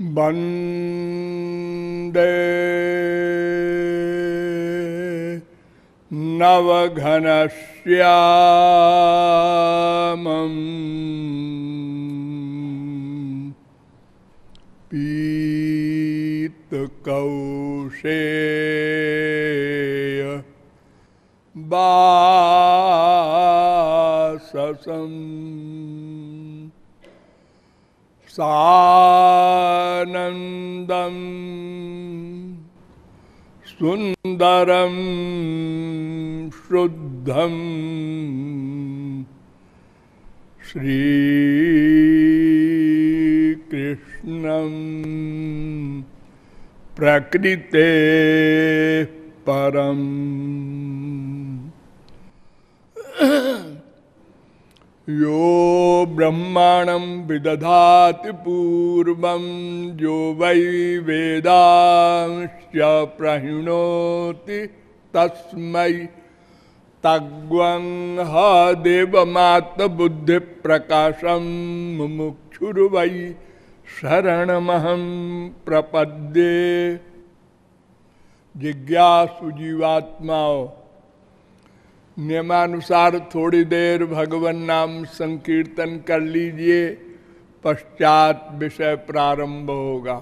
वंदे नवघनश्यामम् पीतकौशेय वाससम् सानन्दं सुन्दरं शुद्धं श्रीकृष्णं प्रकृते परम् यो ब्रह्माणं विदधाति पूर्वं, यो वै वेदांश्च प्रहिणोति तस्मै। तग्वं ह देवमात्मबुद्धिप्रकाशं मुमुक्षुर्वै प्रपद्ये। जिज्ञासु जीवात्माओं नियमानुसार थोड़ी देर भगवान नाम संकीर्तन कर लीजिए पश्चात विषय प्रारंभ होगा।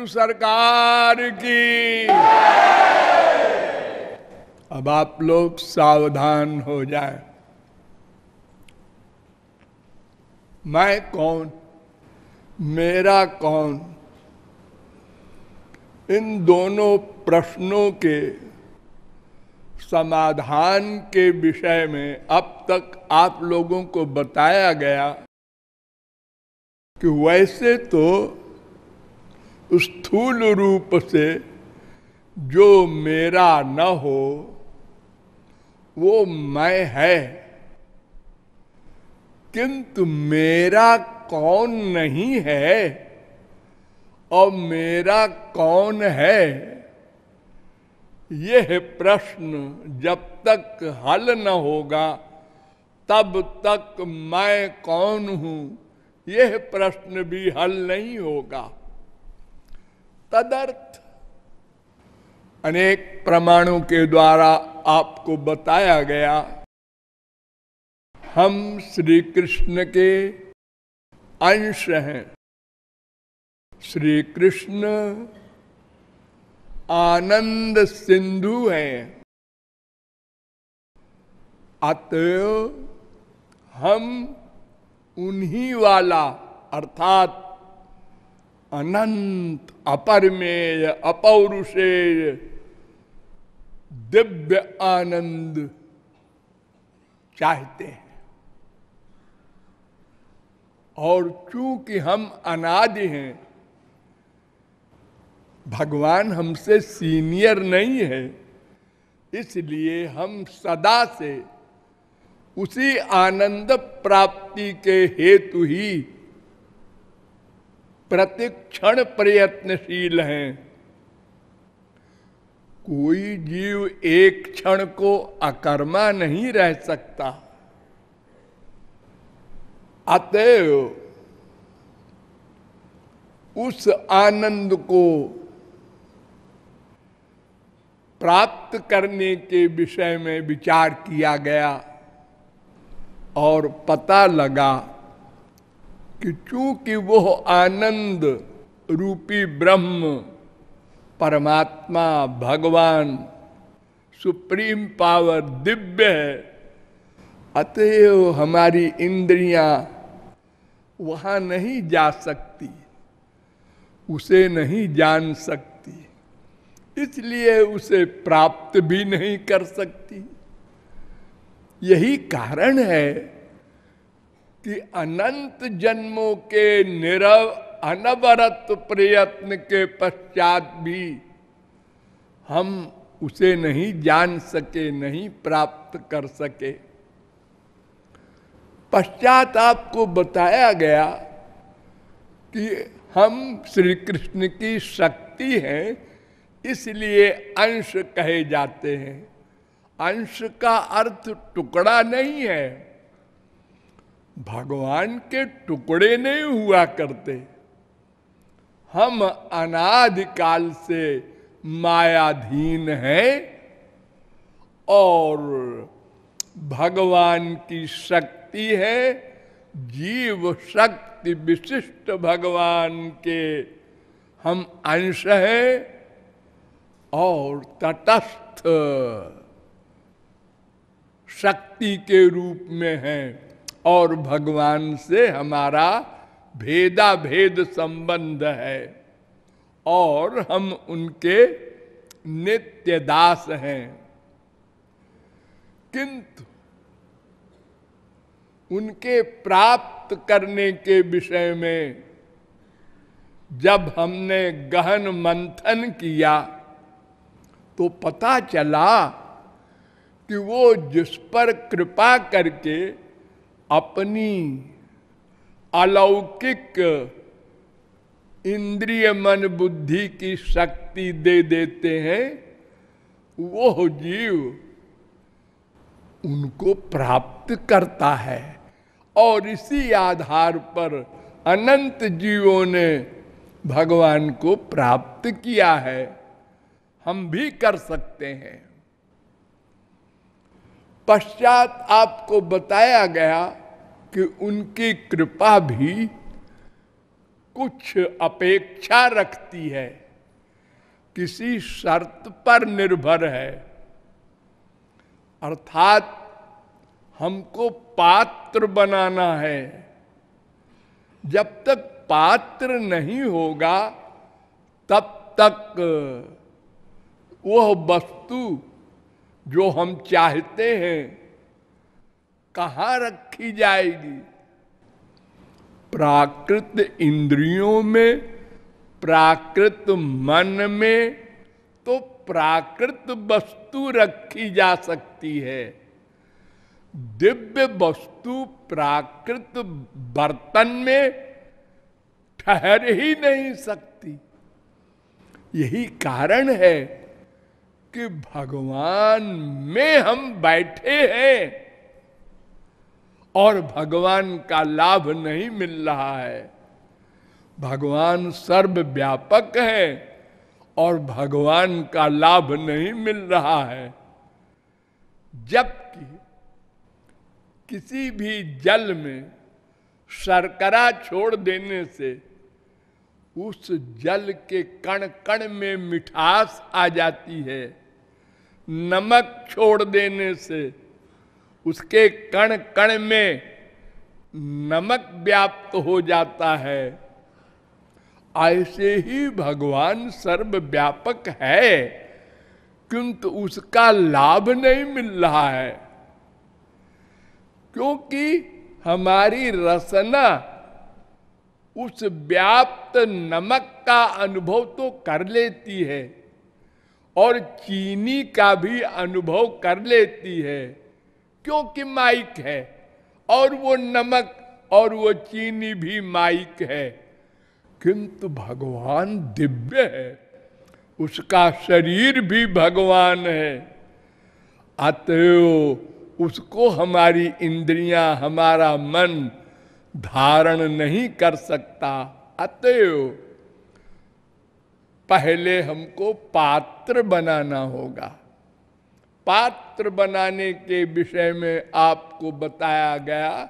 सदगुरु सरकार की। अब आप लोग सावधान हो जाए। मैं कौन? मेरा कौन? इन दोनों प्रश्नों के समाधान के विषय में अब तक आप लोगों को बताया गया कि वैसे तो स्थूल रूप से जो मेरा न हो, वो मैं है। किंतु मेरा कौन नहीं है और मेरा कौन है? यह प्रश्न जब तक हल न होगा, तब तक मैं कौन हूँ? यह प्रश्न भी हल नहीं होगा। तदर्थ। अनेक प्रमाणों के द्वारा आपको बताया गया, हम श्री कृष्ण के अंश हैं। श्री कृष्ण आनंद सिंधु हैं। अतएव हम उन्हीं वाला, अर्थात अनंत, अपरमेय, अपौरुषेय, दिव्य आनंद चाहते हैं। और चूँकि हम अनादि हैं, भगवान हमसे सीनियर नहीं है, इसलिए हम सदा से उसी आनंद प्राप्ति के हेतु ही प्रतिक्षण प्रयत्नशील हैं। कोई जीव एक क्षण को अकर्मा नहीं रह सकता। अतएव उस आनंद को प्राप्त करने के विषय में विचार किया गया और पता लगा कि चूँकि वो आनंद रूपी ब्रह्म, परमात्मा भगवान, सुप्रीम पावर दिव्य है, अतएव हमारी इंद्रियाँ वहाँ नहीं जा सकती, उसे नहीं जान सकती, इसलिए उसे प्राप्त भी नहीं कर सकती। यही कारण है कि अनंत जन्मों के निरव, अनवरत प्रयत्न के पश्चात भी हम उसे नहीं जान सके, नहीं प्राप्त कर सके। पश्चात आपको बताया गया कि हम श्री कृष्ण की शक्ति हैं, इसलिए अंश कहे जाते हैं। अंश का अर्थ टुकड़ा नहीं है। भगवान के टुकड़े नहीं हुआ करते। हम अनादिकाल से मायाधीन हैं और भगवान की शक्ति है, जीव शक्ति विशिष्ट भगवान के हम अंश हैं और तटस्थ शक्ति के रूप में हैं। और भगवान से हमारा भेदा भेद संबंध है। और हम उनके नित्य दास हैं। किंतु उनके प्राप्त करने के विषय में जब हमने गहन मंथन किया तो पता चला कि वो जिस पर कृपा करके अपनी अलौकिक इंद्रिय मन बुद्धि की शक्ति दे देते हैं वो जीव उनको प्राप्त करता है। और इसी आधार पर अनंत जीवों ने भगवान को प्राप्त किया है। हम भी कर सकते हैं। पश्चात आपको बताया गया कि उनकी कृपा भी कुछ अपेक्षा रखती है। किसी शर्त पर निर्भर है। अर्थात हमको पात्र बनाना है। जब तक पात्र नहीं होगा, तब तक वह वस्तु जो हम चाहते हैं कहाँ रखी जाएगी? प्राकृत इंद्रियों में, प्राकृत मन में तो प्राकृत वस्तु रखी जा सकती है। दिव्य वस्तु प्राकृत बर्तन में ठहर ही नहीं सकती। यही कारण है कि भगवान में हम बैठे हैं। और भगवान का लाभ नहीं मिल रहा है। भगवान सर्वव्यापक है और भगवान का लाभ नहीं मिल रहा है। जबकि किसी भी जल में शर्करा छोड़ देने से उस जल के कण कण में मिठास आ जाती है। नमक छोड़ देने से उसके कण कण में नमक व्याप्त हो जाता है। ऐसे ही भगवान सर्व व्यापक है, किंतु उसका लाभ नहीं मिल रहा है। क्योंकि हमारी रसना उस व्याप्त नमक का अनुभव तो कर लेती है, और चीनी का भी अनुभव कर लेती है। क्योंकि माइक है, और वो नमक और वो चीनी भी माइक है। किंतु भगवान दिव्य है, उसका शरीर भी भगवान है। अतएव उसको हमारी इंद्रियाँ, हमारा मन धारण नहीं कर सकता। अतएव पहले हमको पात्र बनाना होगा। पात्र बनाने के विषय में आपको बताया गया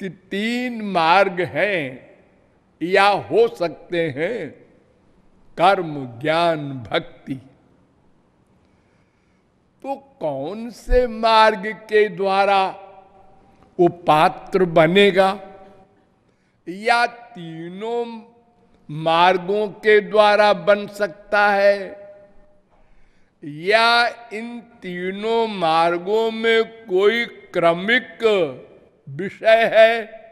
कि तीन मार्ग हैं या हो सकते हैं कर्म, ज्ञान, भक्ति। तो कौन से मार्ग के द्वारा वो पात्र बनेगा या तीनों मार्गों के द्वारा बन सकता है? या इन तीनों मार्गों में कोई क्रमिक विषय है?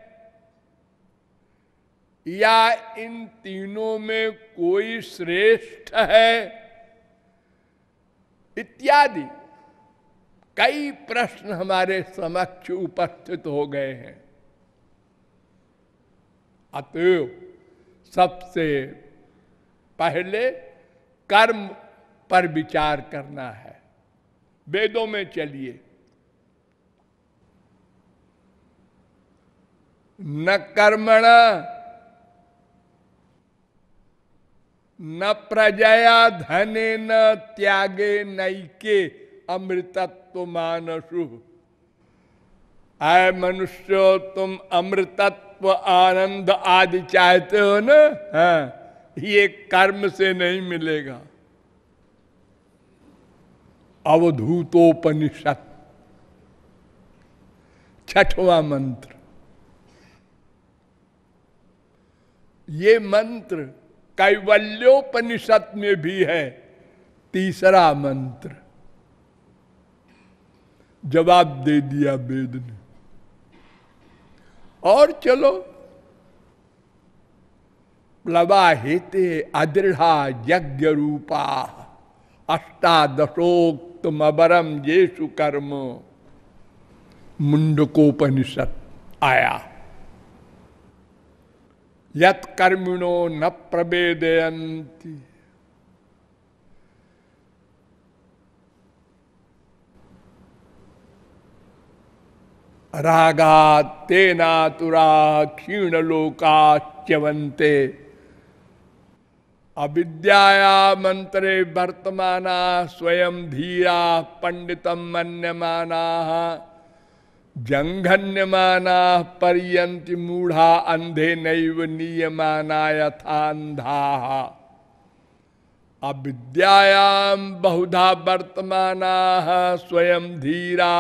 या इन तीनों में कोई श्रेष्ठ है? इत्यादि। कई प्रश्न हमारे समक्ष उपस्थित हो गए हैं। अतएव सबसे पहले कर्म पर विचार करना है। वेदों में चलिए। न कर्मण, न प्रजया धने, न त्यागे नैके अमृतत्व मानसु आय मनुष्य, तुम अमृतत्व आनंद आदि चाहते हो ना? हाँ ये कर्म से नहीं मिलेगा। अवधूतोपनिषद छठवा मंत्र। ये मंत्र कैवल्योपनिषद में भी है, तीसरा मंत्र। जवाब दे दिया वेद ने। और चलो। प्लवा हेते अदृढ़ा यज्ञ रूपा अष्टादशोक तुम अबरम येषु कर्म मुंडकोपनिषद आया यत कर्मिणो न प्रवेदयंती रागा तेना तुरा क्षीण लोकाच्यवंते अविद्याया मंत्रे वर्तमाना स्वयं धीरा पंडितम मन्यमाना जंघन्यमाना पर्यंति मूढ़ा अंधे नैव नीयमाना यथांधा अविद्यायाम बहुधा वर्तमाना स्वयं धीरा।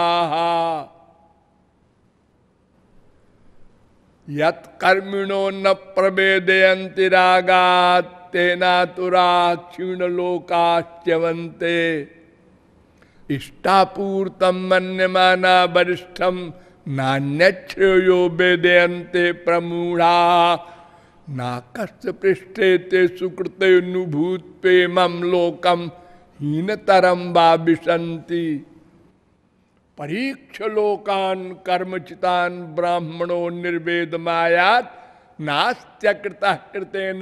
यत कर्मिणो न प्रवेदयंति रागात तेना तुरा क्षीण लोकाच्यवंते इष्टापूर्तम मन्यमाना वरिष्ठम नान्यो वेदयंते प्रमूढ़ा। नाकस्त पृष्ठे ते सुकृत अनुभूत पे मम लोकम हीनतरम विशंति परीक्ष लोकान कर्मचितान ब्राह्मणों निर्वेद मायात नास्त्यकृत कृतेन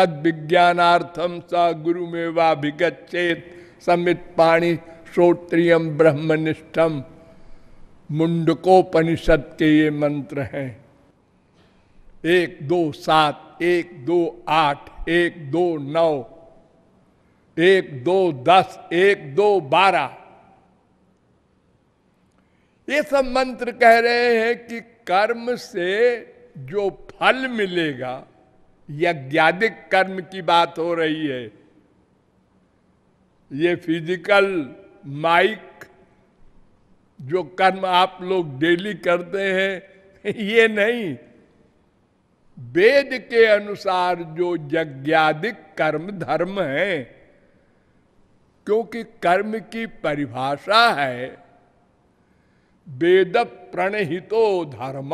तद विज्ञानार्थम स गुरु में वाभिगछेत समित पाणी श्रोत्रियम ब्रह्मनिष्ठम मुंडकोपनिषद के ये मंत्र हैं। एक, दो, सात, एक, दो, आठ, एक, दो, नौ, एक, दो, दस, एक, दो, बारह। ये सब मंत्र कह रहे हैं कि कर्म से जो फल मिलेगा यज्ञादिक कर्म की बात हो रही है। ये फ़िज़िकल माइक जो कर्म आप लोग डेली करते हैं, ये नहीं। वेद के अनुसार जो यज्ञाधिक कर्म धर्म है, क्योंकि कर्म की परिभाषा है, वेद प्रणहितो धर्म।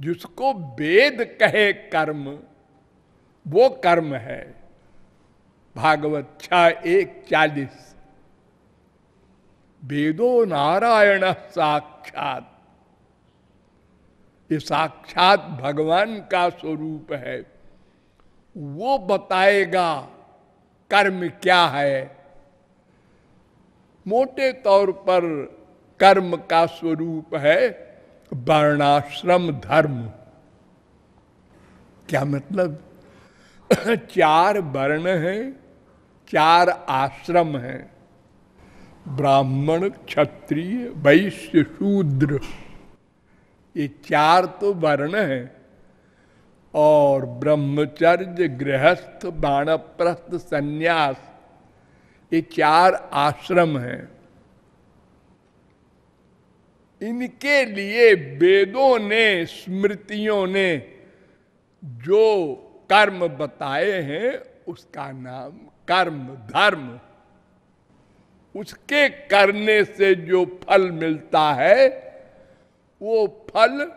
जिसको वेद कहे कर्म, वो कर्म है। भागवत छह एक, चालीस। वेदो नारायण साक्षात। ये साक्षात भगवान का स्वरूप है। वो बताएगा कर्म क्या है। मोटे तौर पर कर्म का स्वरूप है। वर्णाश्रम धर्म। क्या मतलब? चार वर्ण हैं, चार आश्रम हैं। ब्राह्मण, क्षत्रिय, वैश्य, शूद्र। ये चार तो वर्ण हैं और ब्रह्मचर्य, गृहस्थ, बाणप्रस्थ, संन्यास, ये चार आश्रम हैं। इनके लिए वेदों ने, स्मृतियों ने जो कर्म बताए हैं, उसका नाम कर्म धर्म। उसके करने से जो फल मिलता है, वो फल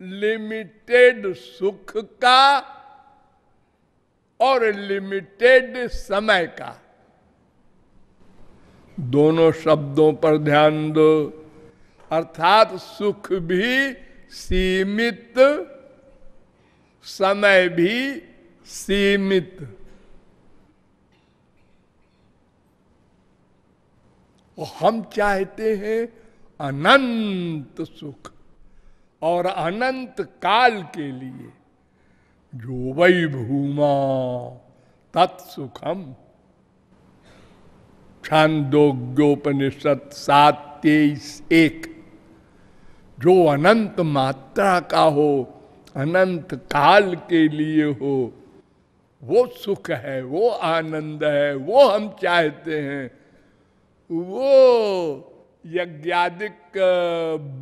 लिमिटेड सुख का और लिमिटेड समय का। दोनों शब्दों पर ध्यान दो। अर्थात सुख भी सीमित, समय भी सीमित। और हम चाहते हैं अनंत सुख और अनंत काल के लिए। जो वही भूमा तत्सुखम। छांदोग्योपनिषद सात तेईस एक। जो अनंत मात्रा का हो, अनंत काल के लिए हो, वो सुख है, वो आनंद है, वो हम चाहते हैं। वो यज्ञादिक,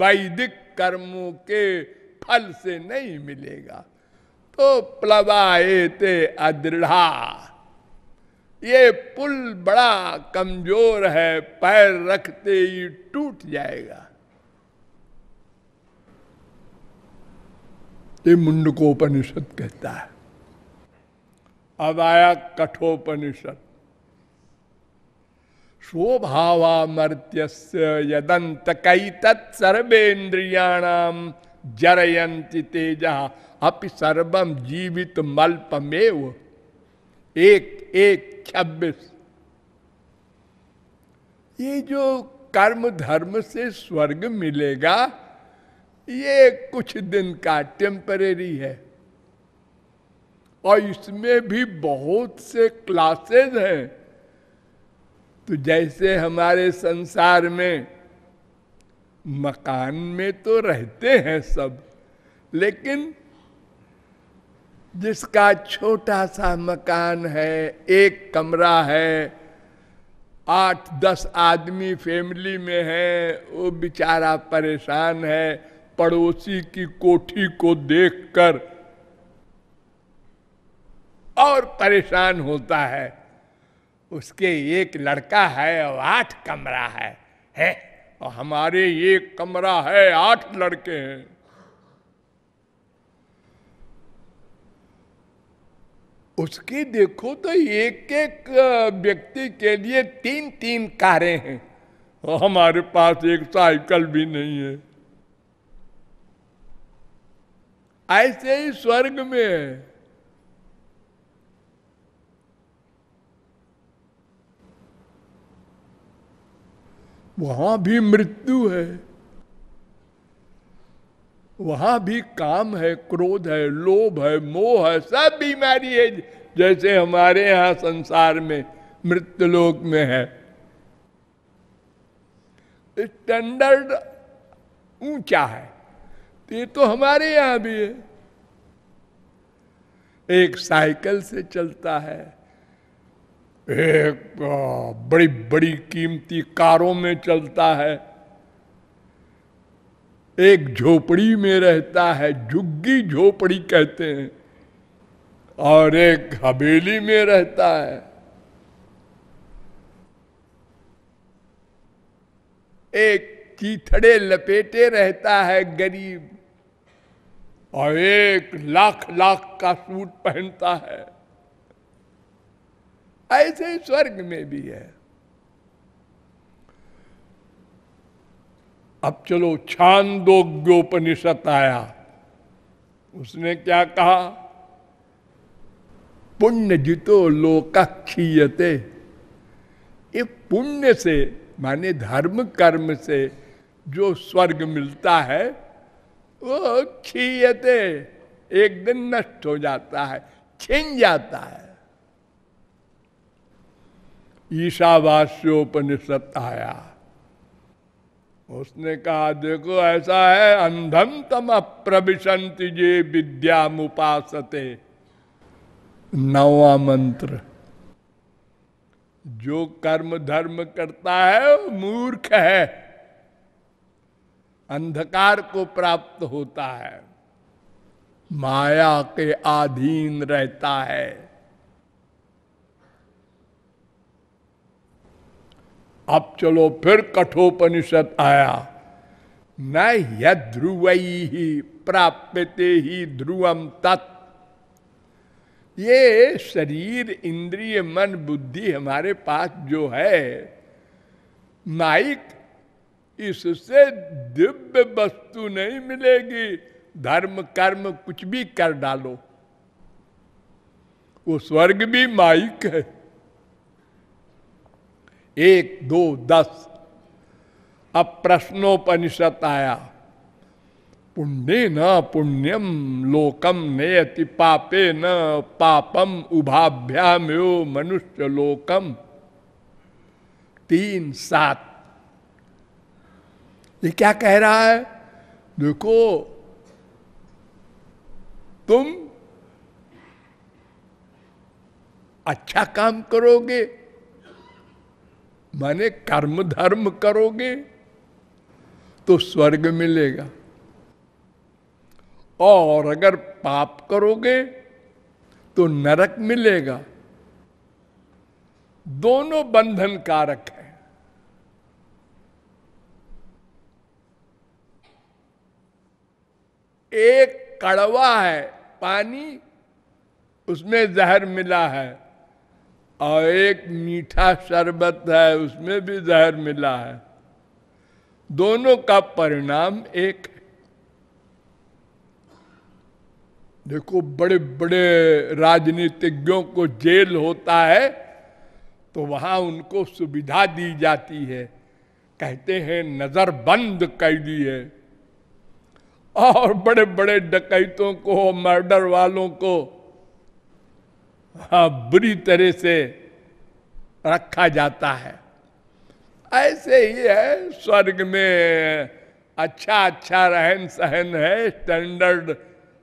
वैदिक कर्मों के फल से नहीं मिलेगा। तो प्लवाएते अदृढ़ा। ये पुल बड़ा कमज़ोर है, पैर रखते ही टूट जाएगा। ये मुंडकोपनिषद कहता है। अब आया कठोपनिषद। स्वभावामर्त्य यदंत कई तत्सर्वेन्द्रियाणाम जरयंति तेज, अपि सर्वम जीवित मल्पमेव एक एक, छब्बीस। ये जो कर्म धर्म से स्वर्ग मिलेगा ये कुछ दिन का टेम्परेरी है। और इसमें भी बहुत से क्लासेस हैं। तो जैसे हमारे संसार में मकान में तो रहते हैं सब, लेकिन जिसका छोटा सा मकान है, एक कमरा है, आठ दस आदमी फैमिली में है, वो बेचारा परेशान है। पड़ोसी की कोठी को देखकर और परेशान होता है। उसके एक लड़का है और आठ कमरा है है? और हमारे एक कमरा है, आठ लड़के हैं। उसकी देखो तो एक एक व्यक्ति के लिए तीन तीन कारें हैं। और हमारे पास एक साइकिल भी नहीं है। ऐसे ही स्वर्ग में। है वहाँ भी मृत्यु है। वहाँ भी काम है, क्रोध है, लोभ है, मोह है, सब बीमारी है, जैसे हमारे यहाँ संसार में मृत्यु लोक में है। स्टैंडर्ड ऊँचा है। ये तो हमारे यहाँ भी है। एक साइकिल से चलता है। एक बड़ी बड़ी कीमती कारों में चलता है। एक झोपड़ी में रहता है, झुग्गी झोपड़ी कहते हैं। और एक हवेली में रहता है। एक कीथड़े लपेटे रहता है, गरीब। और एक लाख लाख का सूट पहनता है। ऐसे स्वर्ग में भी है। अब चलो छांदोग्योपनिषद आया। उसने क्या कहा? पुण्य जितो लोक खीयते पुण्य से, माने धर्म कर्म से जो स्वर्ग मिलता है वो खीयते, एक दिन नष्ट हो जाता है, छिन जाता है। ईशावास्योपनिषद आया। उसने कहा, देखो, ऐसा है, अंधम तम प्रविशंति जे विद्या मुपासते नवा मंत्र। जो कर्म धर्म करता है, वो मूर्ख है। अंधकार को प्राप्त होता है। माया के अधीन रहता है। अब चलो फिर कठोपनिषद आया। न ध्रुव ही प्राप्यते ही ध्रुवम तत्। ये शरीर, इंद्रिय, मन, बुद्धि हमारे पास जो है माइक इससे दिव्य वस्तु नहीं मिलेगी। धर्म, कर्म कुछ भी कर डालो। वो स्वर्ग भी माइक है। एक, दो, दस। अब प्रश्नोपनिषद आया। पुण्य न पुण्यम, लोकम नेति पापे न पापम उभाभ्याम मनुष्य लोकम तीन, सात। ये क्या कह रहा है? देखो, तुम अच्छा काम करोगे, माने कर्म धर्म करोगे तो स्वर्ग मिलेगा। और अगर पाप करोगे तो नरक मिलेगा। दोनों बंधन कारक है। एक कड़वा है, पानी उसमें जहर मिला है और एक मीठा शरबत है, उसमें भी जहर मिला है। दोनों का परिणाम एक है। देखो बड़े बड़े राजनीतिज्ञों को जेल होता है तो वहाँ उनको सुविधा दी जाती है। कहते हैं नज़र बंद कर दी है। और बड़े बड़े डकैतों को, मर्डर वालों को हाँ बुरी तरह से रखा जाता है। ऐसे ही है, स्वर्ग में अच्छा अच्छा रहन सहन है स्टैंडर्ड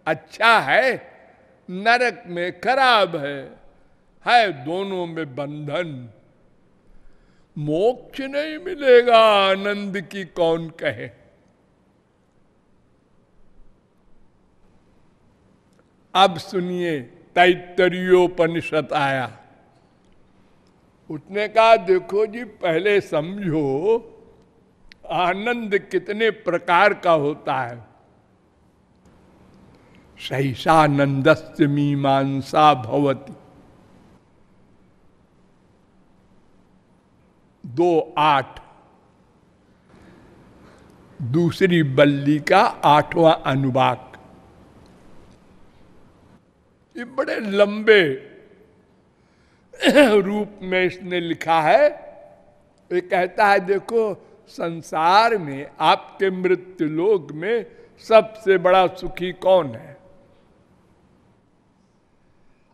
अच्छा है, नरक में खराब है है दोनों में बंधन। मोक्ष नहीं मिलेगा, आनंद की कौन कहे? अब सुनिए तैतरीयोपनिषद आया। उसने कहा, देखो जी, पहले समझो, आनंद कितने प्रकार का होता है। सहिषानंदस्य मीमांसा भवती। दो आठ। दूसरी बल्ली का आठवां अनुवाक। ये बड़े लंबे रूप में इसने लिखा है। ये कहता है, देखो, संसार में, आपके मृत्यु लोग में सबसे बड़ा सुखी कौन है?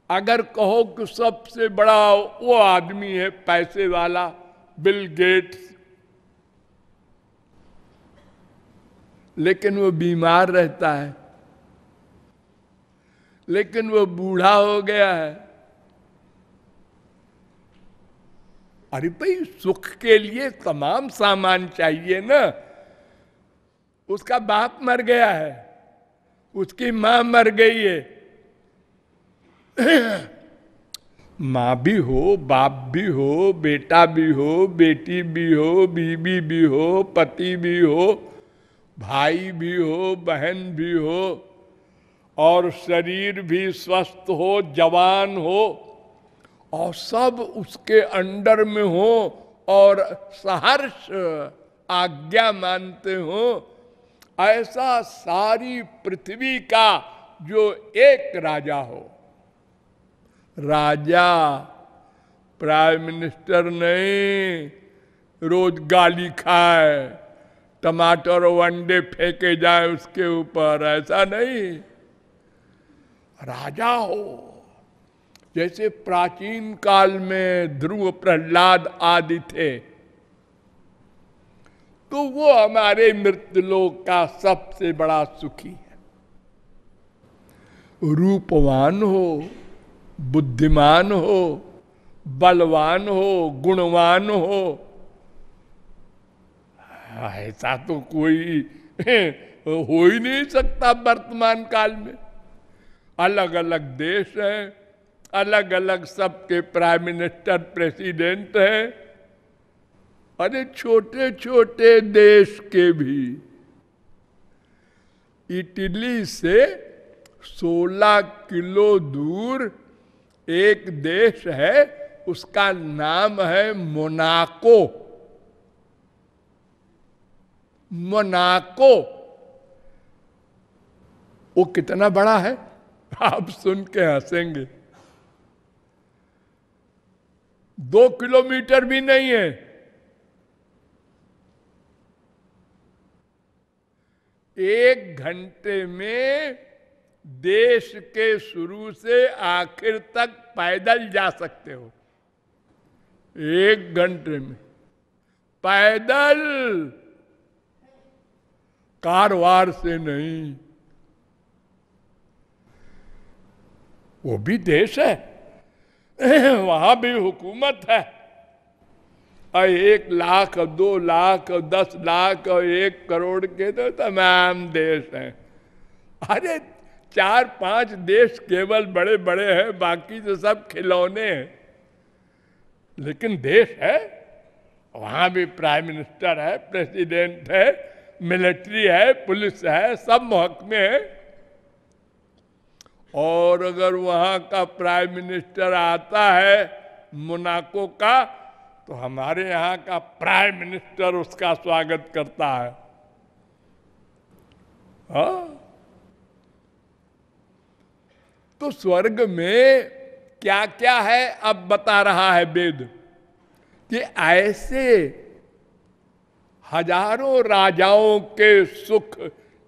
अगर कहो कि सबसे बड़ा वो आदमी है पैसे वाला, बिल गेट्स। लेकिन वो बीमार रहता है। लेकिन वो बूढ़ा हो गया है। अरे भाई, सुख के लिए तमाम सामान चाहिए ना। उसका बाप मर गया है, उसकी माँ मर गई है। माँ भी हो, बाप भी हो, बेटा भी हो, बेटी भी हो, बीबी भी हो, पति भी हो, भाई भी हो, बहन भी हो और शरीर भी स्वस्थ हो, जवान हो, और सब उसके अंडर में हो, और सहर्ष आज्ञा मानते हो, ऐसा सारी पृथ्वी का जो एक राजा हो। राजा, प्राइम मिनिस्टर नहीं, रोज गाली खाए, टमाटर वंडे फेंके जाए उसके ऊपर, ऐसा नहीं। राजा हो। जैसे प्राचीन काल में ध्रुव प्रहलाद आदि थे तो वो हमारे मृत्युलोक का सबसे बड़ा सुखी है। रूपवान हो, बुद्धिमान हो, बलवान हो, गुणवान हो, ऐसा तो कोई हो ही नहीं सकता वर्तमान काल में। अलग अलग देश है अलग अलग सबके प्राइम मिनिस्टर प्रेसिडेंट है। अरे छोटे छोटे देश के भी। इटली से 16 किलो दूर एक देश है, उसका नाम है मोनाको। मोनाको। वो कितना बड़ा है? आप सुन के हंसेंगे। दो किलोमीटर भी नहीं है। एक घंटे में देश के शुरू से आखिर तक पैदल जा सकते हो। एक घंटे में। पैदल कारवार से नहीं। वो भी देश है। वहाँ भी हुकूमत है। और एक लाख, दो लाख, दस लाख और एक करोड़ के तो तमाम देश हैं। अरे, चार पाँच देश केवल बड़े बड़े हैं, बाकी तो सब खिलौने हैं। लेकिन देश है। वहाँ भी प्राइम मिनिस्टर है, प्रेसिडेंट है, मिलिट्री है, पुलिस है, सब महकमे है। और अगर वहाँ का प्राइम मिनिस्टर आता है मोनाको का तो हमारे यहाँ का प्राइम मिनिस्टर उसका स्वागत करता है। हाँ। तो स्वर्ग में क्या क्या है, अब बता रहा है वेद, कि ऐसे हज़ारों राजाओं के सुख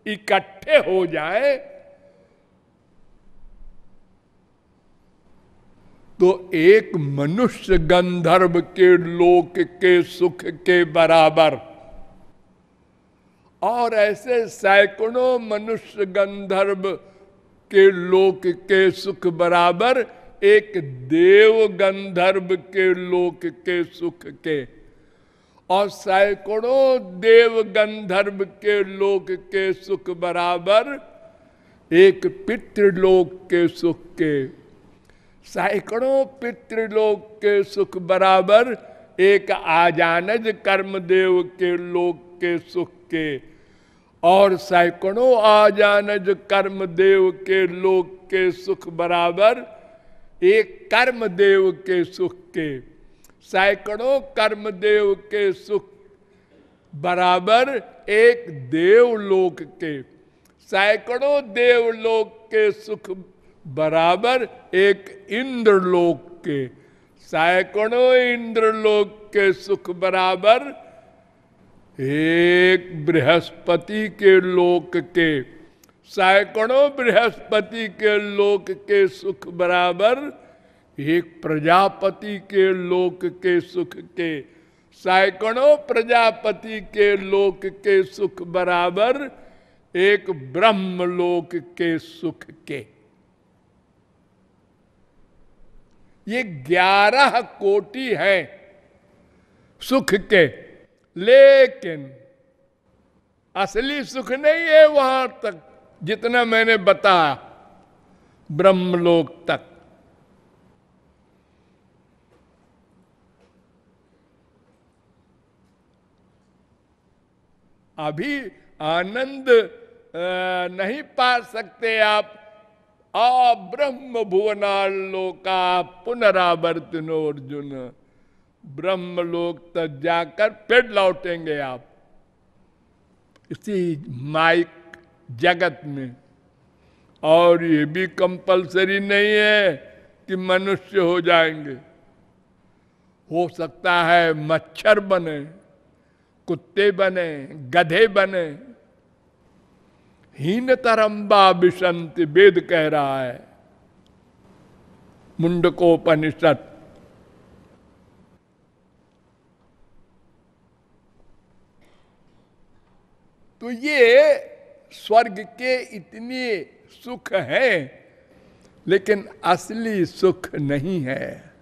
इकट्ठे हो जाए तो एक मनुष्य गंधर्व के लोक के सुख के बराबर। और ऐसे सैकड़ों मनुष्य गंधर्व के लोक के सुख बराबर, एक देव गंधर्व के लोक के सुख के। और सैकड़ों देव गंधर्व के लोक के सुख बराबर, एक पितृलोक के सुख के। सैकड़ों पितृलोक के सुख बराबर, एक आजानज कर्मदेव के लोक के सुख के। और सैकड़ों आजानज कर्म देव के लोक के सुख बराबर, एक कर्म देव के सुख के। सैकड़ों कर्म देव के सुख बराबर, एक देवलोक के। सैकड़ों देवलोक के सुख बराबर एक इंद्रलोक के, सैकड़ों इंद्रलोक के सुख बराबर एक बृहस्पति के लोक के, सैकड़ों बृहस्पति के लोक के सुख बराबर एक प्रजापति के लोक के सुख के, सैकड़ों प्रजापति के लोक के सुख बराबर एक ब्रह्म लोक के सुख के। ये ग्यारह कोटि है सुख के। लेकिन असली सुख नहीं है वहाँ तक, जितना मैंने बताया, ब्रह्मलोक तक। अभी आनंद नहीं पा सकते आप। आ ब्रह्म भुवनालोका पुनरावर्तनो अर्जुन। ब्रह्म लोक तक जाकर फिर लौटेंगे आप। इसी माइक जगत में। और ये भी कंपलसरी नहीं है कि मनुष्य हो जाएँगे। हो सकता है मच्छर बने, कुत्ते बने, गधे बने हीन तरम्बा विशंत वेद कह रहा है। मुंडकोपनिषद। तो ये स्वर्ग के इतने सुख है, लेकिन असली सुख नहीं है।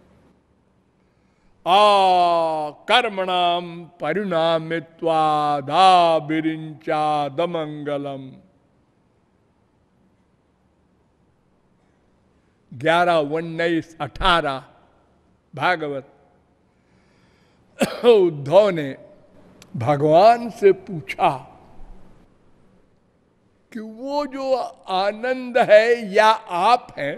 आ कर्मणाम परिणामित्वादा बिरिंचा दमंगलम ग्यारह, उन्नीस, अठारह, भागवत। उद्धव ने भगवान से पूछा कि वो जो आनंद है, या आप हैं,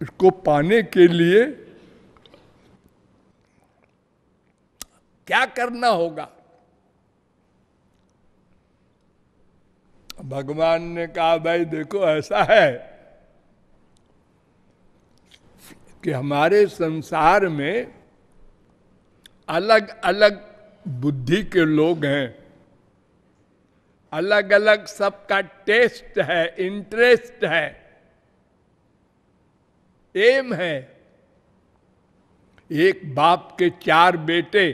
इसको पाने के लिए क्या करना होगा? भगवान ने कहा, भाई देखो, ऐसा है कि हमारे संसार में अलग अलग बुद्धि के लोग हैं। अलग अलग सबका टेस्ट है, इंटरेस्ट है, एम है। एक बाप के चार बेटे,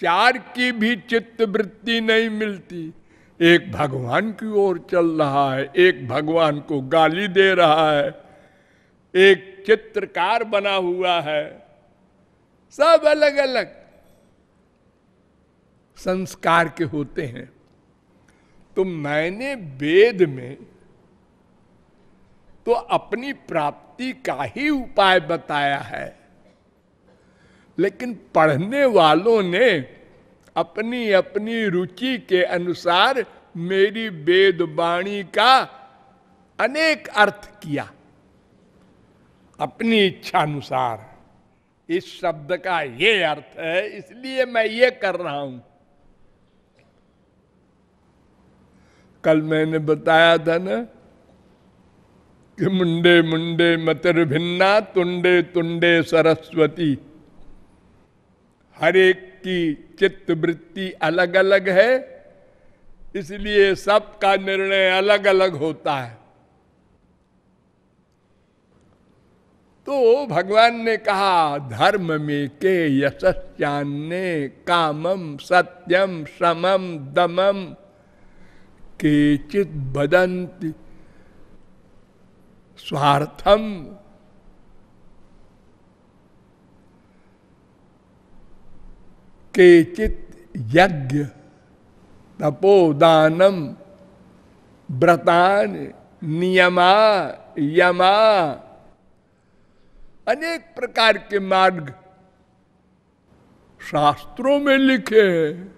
चार की भी चित्त वृत्ति नहीं मिलती। एक भगवान की ओर चल रहा है, एक भगवान को गाली दे रहा है, एक चित्रकार बना हुआ है। सब अलग अलग संस्कार के होते हैं। तो मैंने वेद में तो अपनी प्राप्ति का ही उपाय बताया है। लेकिन पढ़ने वालों ने अपनी अपनी रुचि के अनुसार मेरी वेद वाणी का अनेक अर्थ किया। अपनी इच्छा अनुसार। इस शब्द का ये अर्थ है, इसलिए मैं ये कर रहा हूँ। कल मैंने बताया था ना कि मुंडे मुंडे मतर भिन्ना, तुंडे तुंडे सरस्वती। हर एक की चित्त वृत्ति अलग अलग है, इसलिए सबका निर्णय अलग अलग होता है। तो भगवान ने कहा, धर्म में के यशस्यान्य कामम सत्यम समम दमम केचित बदंती स्वार्थम। केचित यज्ञ तपोदानम व्रतान नियमा यमा अनेक प्रकार के मार्ग शास्त्रों में लिखे हैं।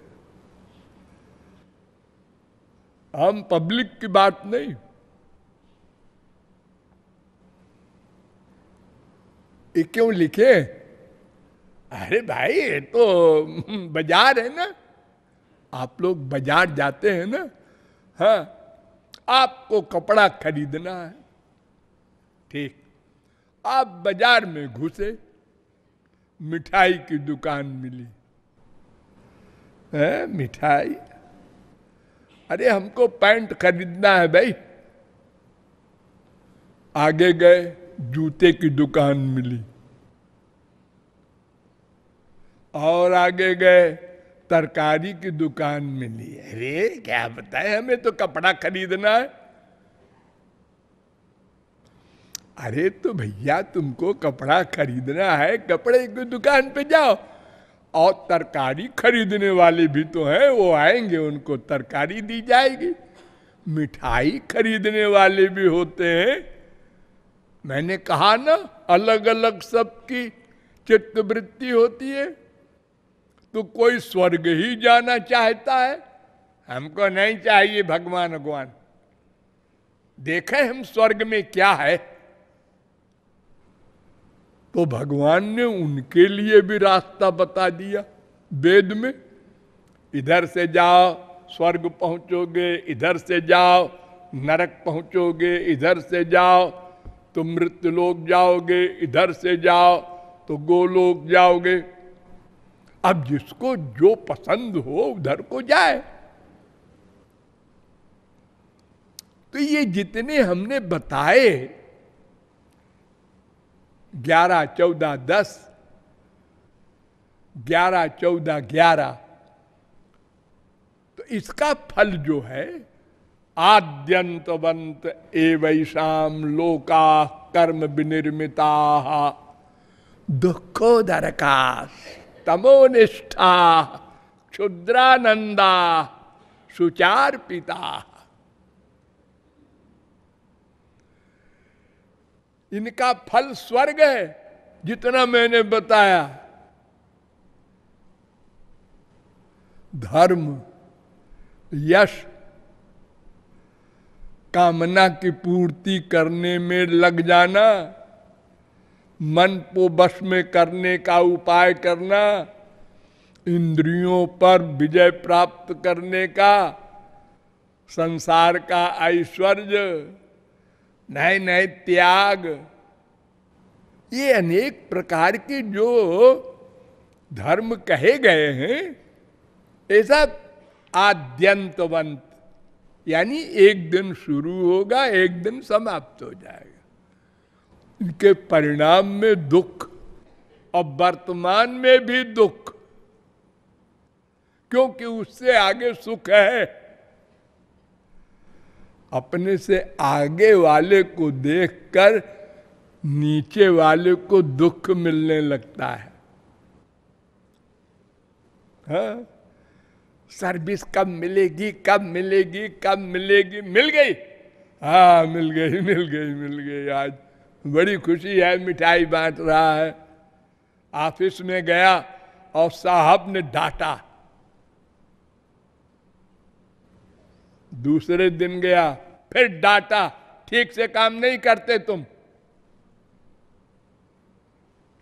हम पब्लिक की बात नहीं। ये क्यों लिखे अरे भाई, ये तो बाज़ार है ना? आप लोग बाज़ार जाते हैं ना? हाँ आपको कपड़ा खरीदना है। ठीक। आप बाज़ार में घुसे, मिठाई की दुकान मिली। है, मिठाई? अरे, हमको पैंट खरीदना है भाई। आगे गए, जूते की दुकान मिली। और आगे गए, तरकारी की दुकान में मिली अरे, क्या बताए, हमें तो कपड़ा खरीदना है। अरे तो भैया, तुमको कपड़ा खरीदना है, कपड़े की दुकान पे जाओ। और तरकारी खरीदने वाले भी तो हैं, वो आएँगे, उनको तरकारी दी जाएगी। मिठाई खरीदने वाले भी होते हैं। मैंने कहा ना अलग अलग सबकी चित्तवृत्ति होती है। तो कोई स्वर्ग ही जाना चाहता है? हमको नहीं चाहिए भगवान भगवान देखे हम स्वर्ग में क्या है। तो भगवान ने उनके लिए भी रास्ता बता दिया वेद में। इधर से जाओ, स्वर्ग पहुंचोगे, इधर से जाओ, नरक पहुंचोगे, इधर से जाओ तो मृत्यु लोग जाओगे, इधर से जाओ तो गोलोक जाओगे। अब जिसको जो पसंद हो उधर को जाए। तो ये जितने हमने बताए, ग्यारह, चौदह, दस, ग्यारह, चौदह, ग्यारह तो इसका फल जो है, आद्यंतवंत एवैशाम लोका कर्म विनिर्मिता दुखोदरकाश। तमोनिष्ठा क्षुद्रानंदा सुचार पिता इनका फल स्वर्ग है, जितना मैंने बताया। धर्म, यश, कामना की पूर्ति करने में लग जाना मन को बस में करने का उपाय करना, इंद्रियों पर विजय प्राप्त करने का, संसार का ऐश्वर्य नए नए त्याग। ये अनेक प्रकार के जो धर्म कहे गए हैं ऐसा आद्यंतवंत, यानी एक दिन शुरू होगा, एक दिन समाप्त हो जाएगा। इनके परिणाम में दुख और वर्तमान में भी दुख। क्योंकि उससे आगे सुख है। अपने से आगे वाले को देखकर नीचे वाले को दुख मिलने लगता है। हा? सर्विस कब मिलेगी कब मिलेगी कब मिलेगी? मिल गई? हाँ मिल गई मिल गई मिल गई आज। बड़ी खुशी है मिठाई बांट रहा है। ऑफ़िस में गया और साहब ने डांटा। दूसरे दिन गया फिर डांटा ठीक से काम नहीं करते तुम।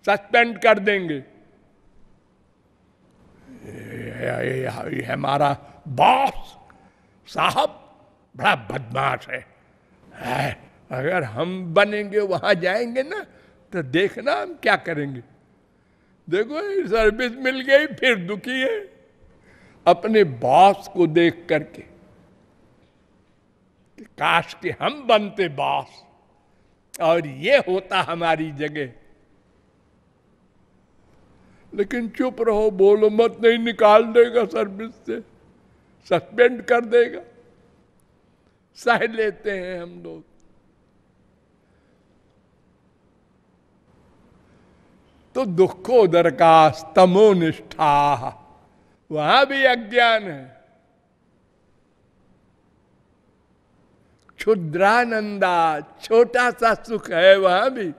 सस्पेंड कर देंगे। हमारा बॉस साहब बड़ा बदमाश है, है? अगर हम बनेंगे, वहाँ जाएँगे ना तो देखना हम क्या करेंगे। देखो सर्विस मिल गई, फिर दुखी है। अपने बॉस को देख करके काश के हम बनते बॉस और ये होता हमारी जगह। लेकिन चुप रहो, बोलो मत, नहीं निकाल देगा सर्विस से। सस्पेंड कर देगा। सह लेते हैं हम लोग। तो दुखो का स्तमो निष्ठा। वहाँ भी अज्ञान है। क्षुद्रानंदा छोटा सा सुख है वहाँ भी।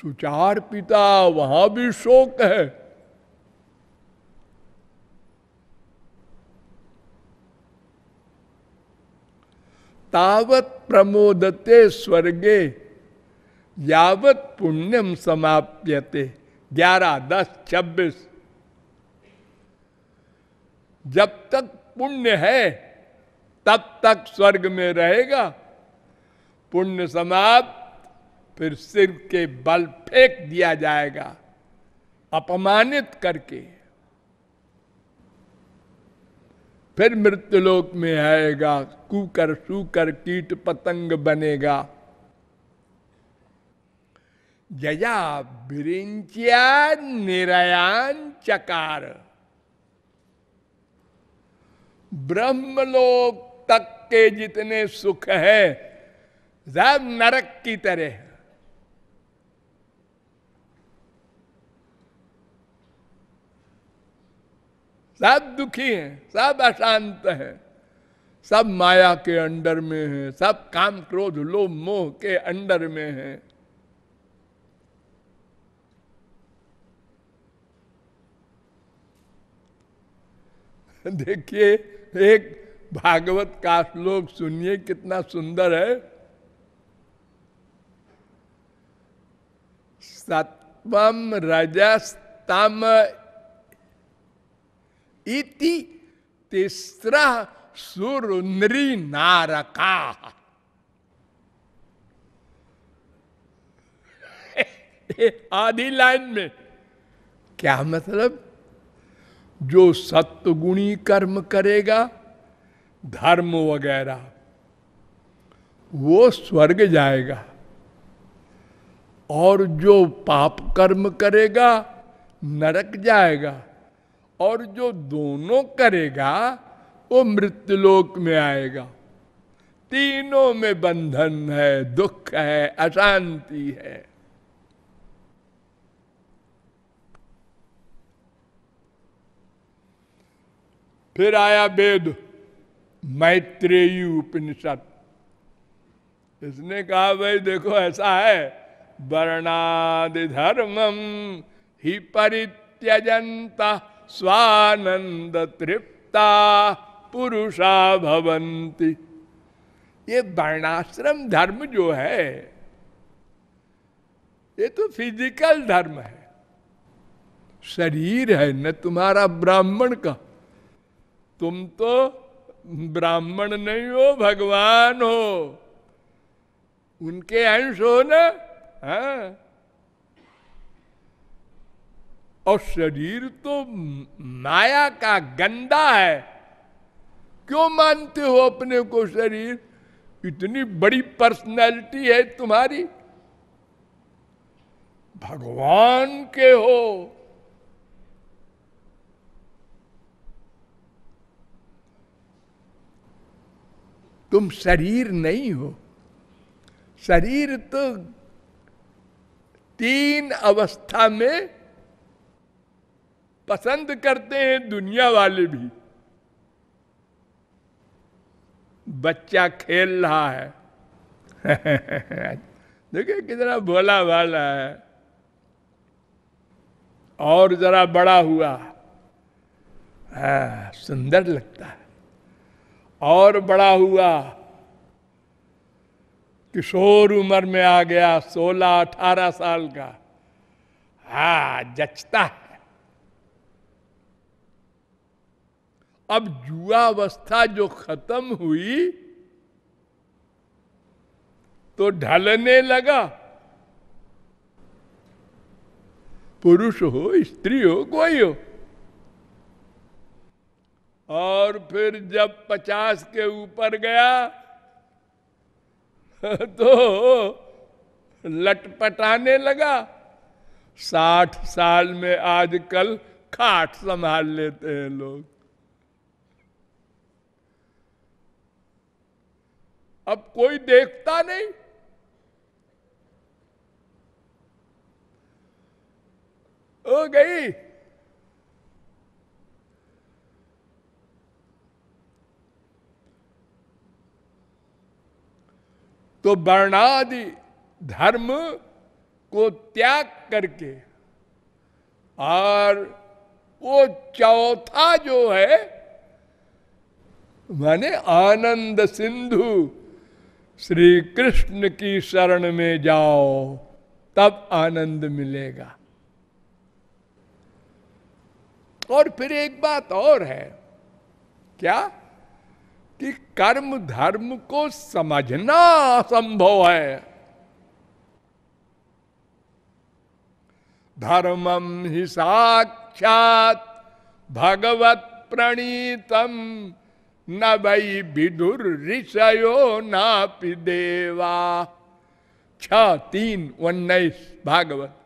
सुचार पिता, वहाँ भी शोक है। तावत प्रमोदते स्वर्गे। यावत पुण्यम समाप्यते। ग्यारह दस छब्बीस। जब तक पुण्य है, तब तक स्वर्ग में रहेगा। पुण्य समाप्त, फिर सिर के बल फेंक दिया जाएगा, अपमानित करके। फिर मृत्युलोक में आएगा, कुकर, सुकर, कीट, पतंग बनेगा। जया बिरिंचिया निरयान चकार। ब्रह्मलोक तक के जितने सुख है, सब नरक की तरह है। सब दुखी हैं, सब अशांत हैं, सब माया के अंडर में हैं, सब काम क्रोध, लोभ, मोह के अंडर में हैं। देखिए, एक भागवत का श्लोक सुनिए, कितना सुंदर है। सत्वम रजस्तम इति तीसरा सुरुन्द्री नारका। आधी लाइन में। क्या मतलब? जो सत्वगुणी कर्म करेगा, धर्म वगैरह, वो स्वर्ग जाएगा। और जो पाप कर्म करेगा, नरक जाएगा। और जो दोनों करेगा, वो मृत्युलोक में आएगा। तीनों में बंधन है, दुख है, अशांति है। फिर आया वेद मैत्रेयी उपनिषद। इसने कहा, भाई देखो, ऐसा है वर्णादि धर्मम ही परित्यजंता स्वानंद तृप्ता, पुरुषा भवंती ये वर्णाश्रम धर्म जो है, ये तो फ़िज़िकल धर्म है। शरीर है, न तुम्हारा ब्राह्मण का। तुम तो ब्राह्मण नहीं हो, भगवान हो। उनके अंश हो ना? हाँ। और शरीर तो माया का गंदा है। क्यों मानते हो अपने को शरीर? इतनी बड़ी पर्सनैलिटी है तुम्हारी। भगवान के हो। तुम शरीर नहीं हो। शरीर तो तीन अवस्था में पसंद करते हैं दुनिया वाले भी। बच्चा खेल रहा है। देखिए कितना भोला वाला है। और जरा बड़ा हुआ। हाँ सुंदर लगता है। और बड़ा हुआ किशोर उम्र में आ गया, सोलह अठारह साल का। हा, जचता है। अब जुआ अवस्था जो खत्म हुई तो ढलने लगा। पुरुष हो, स्त्री हो, कोई हो। और फिर जब पचास के ऊपर गया तो लटपटाने लगा। साठ साल में आजकल खाट संभाल लेते हैं लोग। अब कोई देखता नहीं। हो गई। तो वर्णादि धर्म को त्याग करके और वो चौथा जो है, माने आनंद सिंधु श्री कृष्ण की शरण में जाओ, तब आनंद मिलेगा। और फिर एक बात और है, क्या? कि कर्म धर्म को समझना असंभव है। धर्मम ही साक्षात भगवत प्रणीतम, न वही विदुर ऋषयो ना देवा। छ, तीन, उन्नीस, भागवत।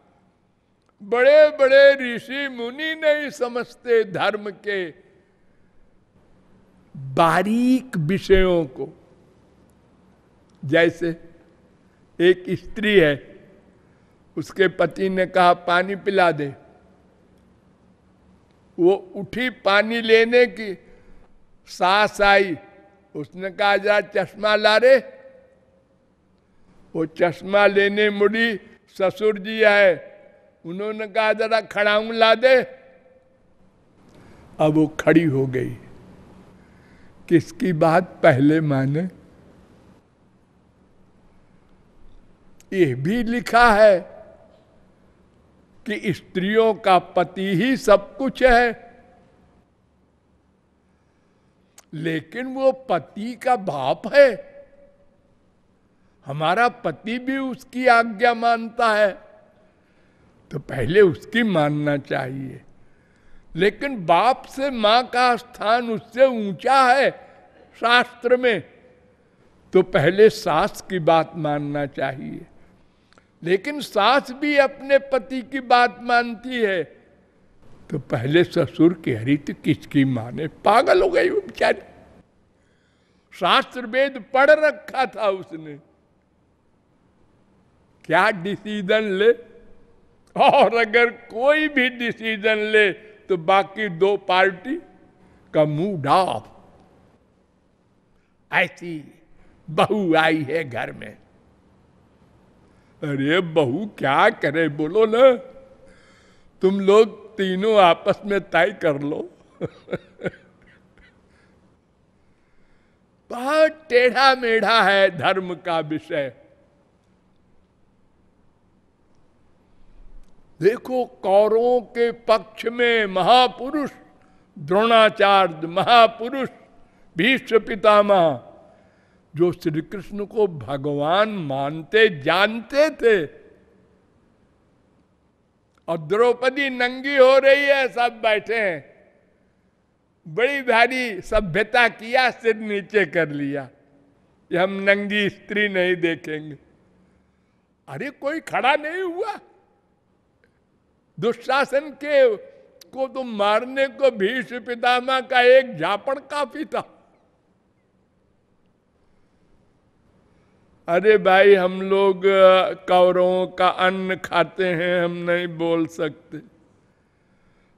बड़े बड़े ऋषि मुनि नहीं समझते धर्म के बारीक विषयों को। जैसे एक स्त्री है, उसके पति ने कहा, पानी पिला दे। वो उठी पानी लेने की सास आई। उसने कहा जरा चश्मा ला रे। वो चश्मा लेने मुड़ी, ससुर जी आए। उन्होंने कहा, जरा खड़ाऊ ला दे। अब वो खड़ी हो गई। किसकी बात पहले माने? ये भी लिखा है कि स्त्रियों का पति ही सब कुछ है। लेकिन वो पति का बाप है। हमारा पति भी उसकी आज्ञा मानता है। तो पहले उसकी मानना चाहिए। लेकिन बाप से माँ का स्थान उससे ऊँचा है शास्त्र में। तो पहले सास की बात मानना चाहिए। लेकिन सास भी अपने पति की बात मानती है। तो पहले ससुर की हरी तो किसकी माने पागल हो गई बेचारी। शास्त्र वेद पढ़ रखा था उसने। क्या डिसीज़न ले? और अगर कोई भी डिसीज़न ले तो बाकी दो पार्टी का मूड ऑफ़ ऐसी बहू आई है घर में। अरे बहू, क्या करे? बोलो ना। तुम लोग तीनों आपस में तय कर लो। बहुत टेढ़ा मेढ़ा है धर्म का विषय। देखो कौरों के पक्ष में महापुरुष, द्रोणाचार्य महापुरुष, भीष्म पितामह, जो श्री कृष्ण को भगवान मानते, जानते थे। और द्रौपदी नंगी हो रही है, सब बैठे हैं। बड़ी भारी सभ्यता किया, सिर नीचे कर लिया। ये हम नंगी स्त्री नहीं देखेंगे। अरे कोई खड़ा नहीं हुआ। दुशासन के को तो मारने को भीष्म पितामह का एक झापड़ काफ़ी था। अरे भाई, हम लोग कौरवों का अन्न खाते हैं, हम नहीं बोल सकते।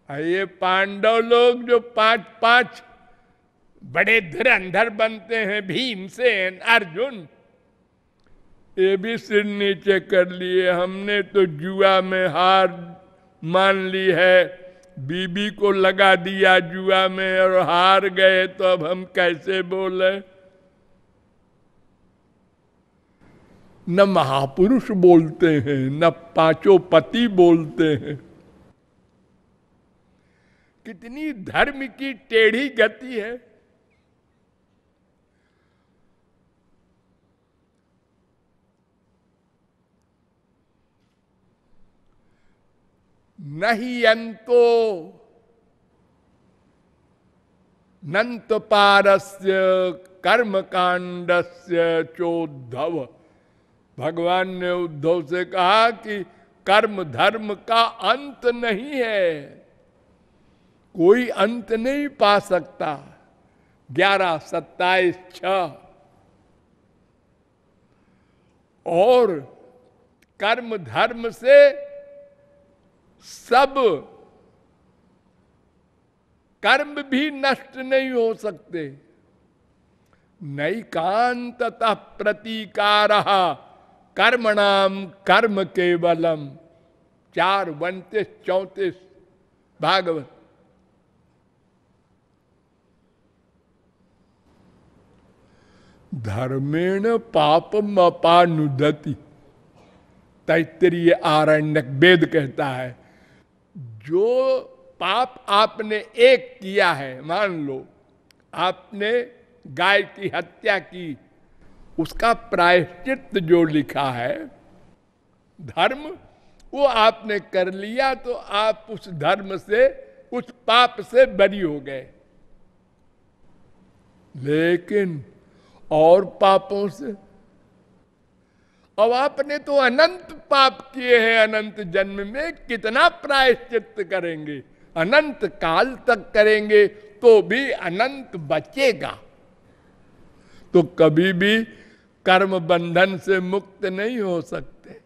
ये पांडव लोग जो पाँच पाँच बड़े धुरंधर बनते हैं, भीमसेन, अर्जुन, ये भी सिर नीचे कर लिए। हमने तो जुआ में हार मान ली है, बीबी को लगा दिया जुआ में और हार गए तो अब हम कैसे बोले? न महापुरुष बोलते हैं, न पाँचों पति बोलते हैं। कितनी धर्म की टेढ़ी गति है। नहीं अंतो नंत पारस्य कर्म कांडस्य चोद्धव। भगवान ने उद्धव से कहा कि कर्म धर्म का अंत नहीं है। कोई अंत नहीं पा सकता। ग्यारह, सत्ताईस, छ। और कर्म धर्म से सब कर्म भी नष्ट नहीं हो सकते। नैकांततः प्रतीकार कर्मणाम कर्म केवलम। चार उनतीस चौतीस भागवत। धर्मेण पापम अपानुदति तैतरीय आरण्यक वेद कहता है जो पाप आपने एक किया है, मान लो, आपने गाय की हत्या की, उसका प्रायश्चित जो लिखा है, धर्म, वो आपने कर लिया तो आप उस धर्म से, उस पाप से बरी हो गए। लेकिन और पापों से अब आपने तो अनंत पाप किए हैं, अनंत जन्म में कितना प्रायश्चित करेंगे? अनंत काल तक करेंगे तो भी अनंत बचेगा। तो कभी भी कर्म बंधन से मुक्त नहीं हो सकते।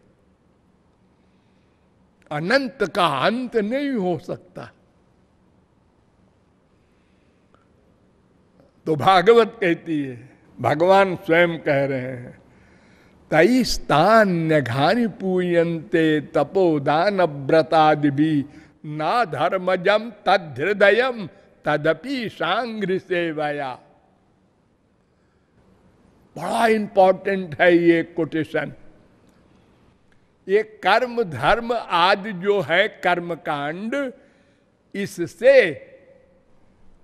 अनंत का अंत नहीं हो सकता। तो भागवत कहती है, भगवान स्वयं कह रहे हैं तई स्थान्य घानी पूयंते तपोदान व्रतादि भी ना धर्मजम हृदय तदपि सांग्र सेवया बड़ा इंपॉर्टेंट है ये कोटेशन ये कर्म, धर्म आदि जो है कर्म कांड इससे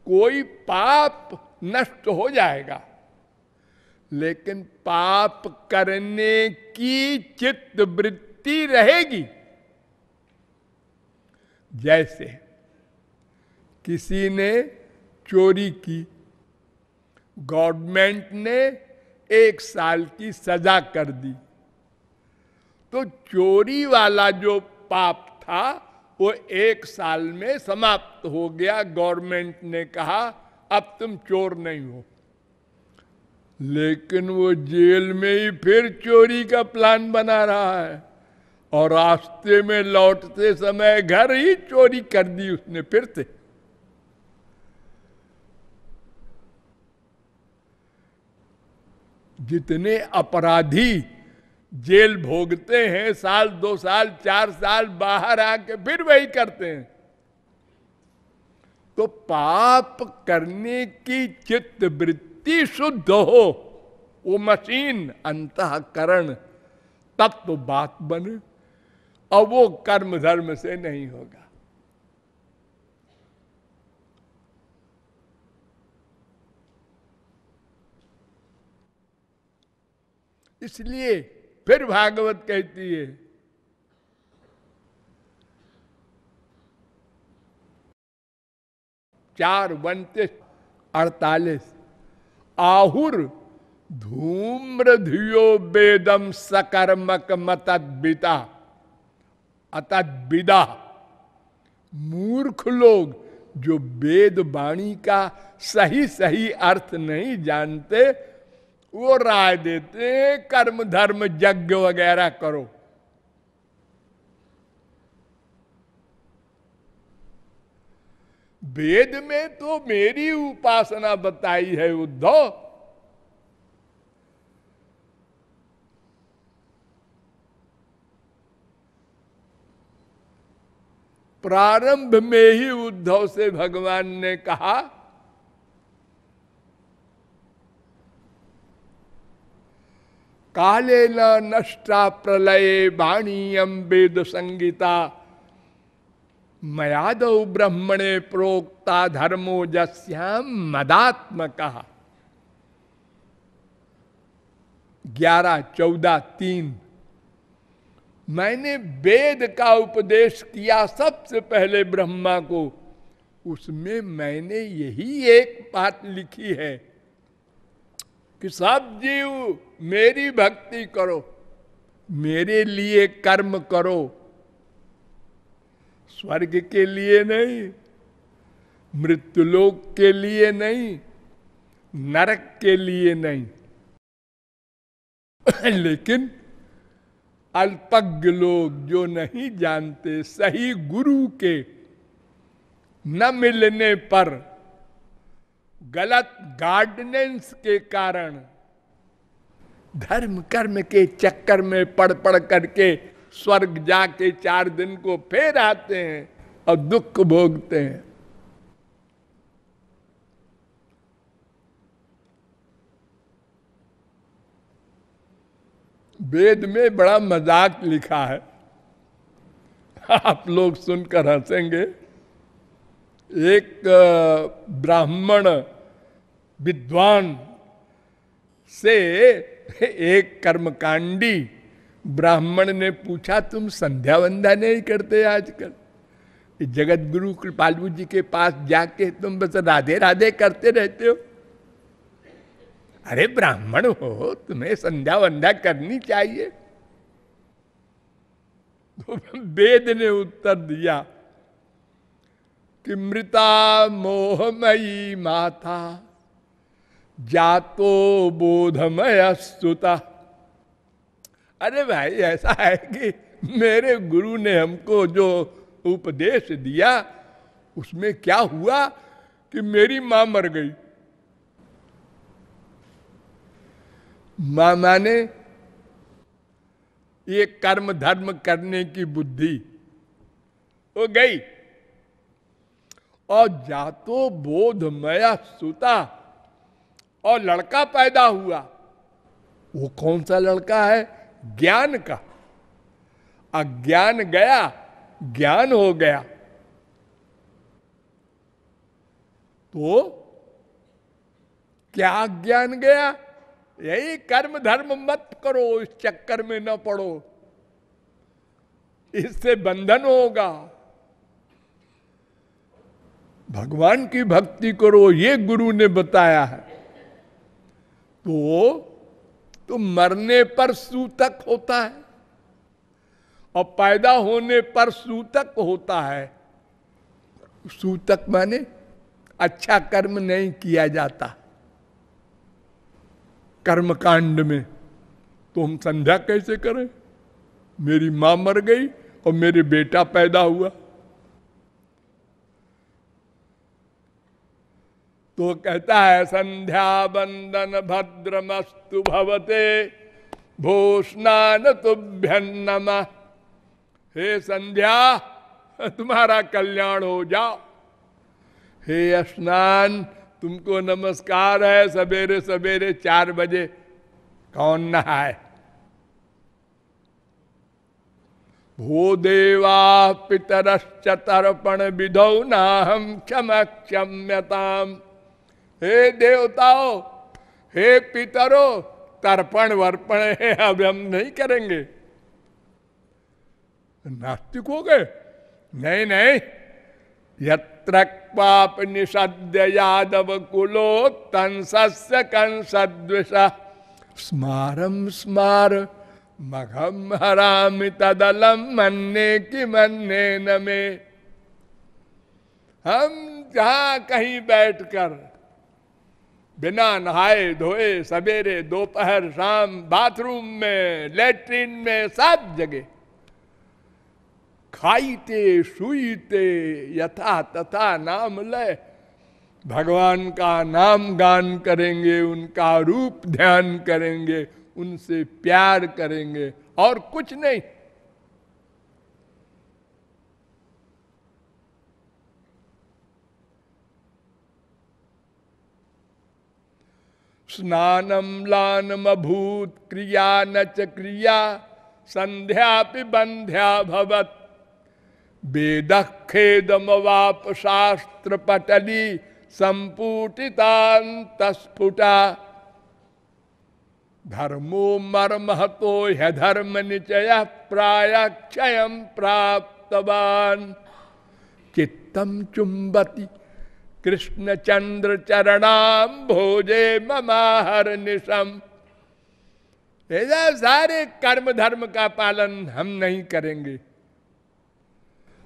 कोई पाप नष्ट हो जाएगा। लेकिन पाप करने की चित्त वृत्ति रहेगी। जैसे किसी ने चोरी की, गवर्नमेंट ने एक साल की सजा कर दी तो चोरी वाला जो पाप था, वो एक साल में समाप्त हो गया। गवर्नमेंट ने कहा, अब तुम चोर नहीं हो। लेकिन वो जेल में ही फिर चोरी का प्लान बना रहा है। और रास्ते में लौटते समय घर ही चोरी कर दी उसने फिर से। जितने अपराधी जेल भोगते हैं, साल, दो साल, चार साल बाहर आके फिर वही करते हैं। तो पाप करने की चित्त वृत्ति शुद्ध हो, वो मशीन अंतकरण तब तो बात बने, और वो कर्म धर्म से नहीं होगा। इसलिए फिर भागवत कहती है, चार उनतीस अड़तालीस। आहुर धूम्र धियो वेदम सकर्मक मतद्विता अतद्विदा मूर्ख लोग जो वेद वाणी का सही सही अर्थ नहीं जानते, वो राय देते कर्म धर्म यज्ञ वगैरह करो। वेद में तो मेरी उपासना बताई है उद्धव। प्रारंभ में ही उद्धव से भगवान ने कहा काले न नष्टा प्रलय वाणीयम वेद संगीता मयाद ब्रह्मणे प्रोक्ता धर्मो जस्याम मदात्मक। ग्यारह, चौदह, तीन। मैंने वेद का उपदेश किया सबसे पहले ब्रह्मा को। उसमें मैंने यही एक बात लिखी है कि सब जीव मेरी भक्ति करो, मेरे लिए कर्म करो स्वर्ग के लिए नहीं मृत्युलोक के लिए नहीं, नरक के लिए नहीं। लेकिन अल्पज्ञ लोग जो नहीं जानते सही गुरु के न मिलने पर, गलत गार्डनेंस के कारण, धर्म कर्म के चक्कर में पड़ पड़ करके स्वर्ग जाके चार दिन को फेर आते हैं और दुख भोगते हैं। वेद में बड़ा मज़ाक लिखा है। आप लोग सुनकर हंसेंगे। एक ब्राह्मण विद्वान से एक कर्मकांडी ब्राह्मण ने पूछा, तुम संध्या वंध्या नहीं करते आजकल? जगत गुरु कृपालू जी के पास जाके तुम बस राधे राधे करते रहते हो? अरे ब्राह्मण हो, तुम्हें संध्या वंध्या करनी चाहिए। तो वेद ने उत्तर दिया कि, मृता मोहमयी माता, जातो बोधमय सुता अरे भाई, ऐसा है कि मेरे गुरु ने हमको जो उपदेश दिया, उसमें क्या हुआ कि मेरी माँ मर गई। माँ माने ये कर्म धर्म करने की बुद्धि, वो गई। और जातो बोध मया सुता और लड़का पैदा हुआ। वो कौन सा लड़का है? ज्ञान का। अज्ञान गया, ज्ञान हो गया। तो क्या ज्ञान गया? यही कर्म धर्म मत करो, इस चक्कर में न पड़ो। इससे बंधन होगा। भगवान की भक्ति करो, ये गुरु ने बताया है। तो तो मरने पर सूतक होता है और पैदा होने पर सूतक होता है। सूतक माने अच्छा कर्म नहीं किया जाता। कर्म कांड में तो हम संध्या कैसे करें? मेरी माँ मर गई और मेरे बेटा पैदा हुआ। तो कहता है, संध्या बंदन भद्रमस्तु भवते भूष्णान तुभ्य नमा हे संध्या, तुम्हारा कल्याण हो जाओ। हे स्नान, तुमको नमस्कार है, सवेरे सवेरे चार बजे। कौन नहाए? भो देवा पितरश्च तर्पण विधौ ना हम क्षम क्षम्यताम हे देवताओ, हे पितरो, तर्पण वर्पण है, अब हम नहीं करेंगे। नास्तिक हो गए? नहीं नहीं। यत्र पाप निषद्य यादव कुलो तंसस्य कंसद्विष। स्मारम स्मार मघम हराम तदलम मन्ने की मन्ने न में। हम जहाँ कहीं बैठकर बिना नहाए धोए सवेरे दोपहर शाम बाथरूम में, लेटरिन में, सब जगह। खाईते, सुईते, यथा तथा नाम ले। भगवान का नाम गान करेंगे, उनका रूप ध्यान करेंगे, उनसे प्यार करेंगे, और कुछ नहीं। स्नानम लानम अभूत क्रिया न च क्रिया, संध्या बंध्या भवत। वेद खेदमवाप शास्त्र पटली संपुटितांत स्फुटा धर्मो मर्महतो ह्य धर्म निचय प्राय क्षय प्राप्तवान। चित्तम चुंबती कृष्ण चंद्र चरणाम भोजे ममाहर निशम सारे कर्म धर्म का पालन हम नहीं करेंगे।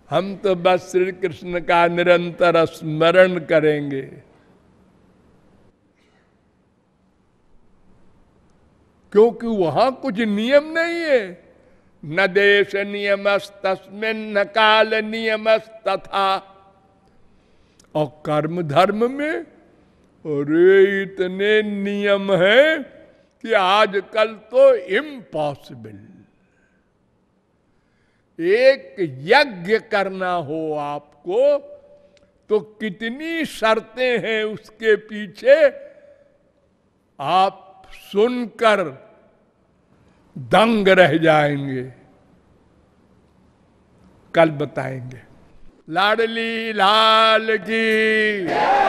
हम तो बस श्री कृष्ण का निरंतर स्मरण करेंगे। क्योंकि वहाँ कुछ नियम नहीं है। न देश नियम तस्मिन न काल नियम तथा और कर्म धर्म में, अरे इतने नियम है कि आजकल तो इम्पॉसिबल एक यज्ञ करना हो आपको तो कितनी शर्तें हैं उसके पीछे? आप सुनकर दंग रह जाएँगे। कल बताएँगे। लाडली लाल की।